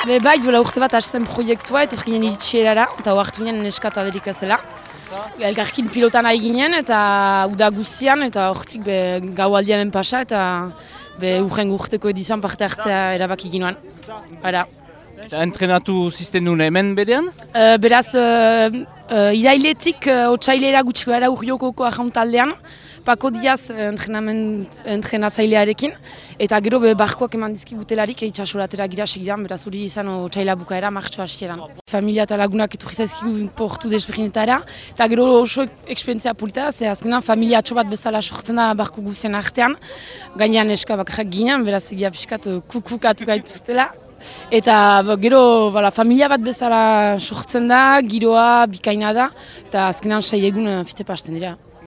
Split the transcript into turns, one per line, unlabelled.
Be, bai, duela urte bat hasten proiektua, eto ginen iritsierara, eta hartu ginen neskataderik ezela. Elgarkin pilotan ari ginen, eta uda guztian, eta hortik be, gau aldi hemen pasa, eta be, urren urteko edizioan parte hartzea erabaki ginoan. Ara.
Eta entrenatu zisten duen hemen bedean?
Uh, beraz, uh, uh, irailetik uh, otxailera gutxi gara urriokoko taldean, Pako Diaz entrenamen, entrenatzailearekin, eta gero be barkoak eman dizkigutelarik itxasoratera gira segidan, beraz hori izan otxaila bukaera martxo hasieran. Familia eta lagunak etu gizaizkigu portu desberinetara, eta gero oso eksperientzia pulita, ze azkenan familia atxo bat bezala sortzen da barko guzien artean, gainean eska bakarrak ginen, beraz egia pixkat kukukatu gaituztela. Eta gero bala, familia bat bezala sortzen da, giroa, bikaina da, eta azkenan sai egun fite pasten dira.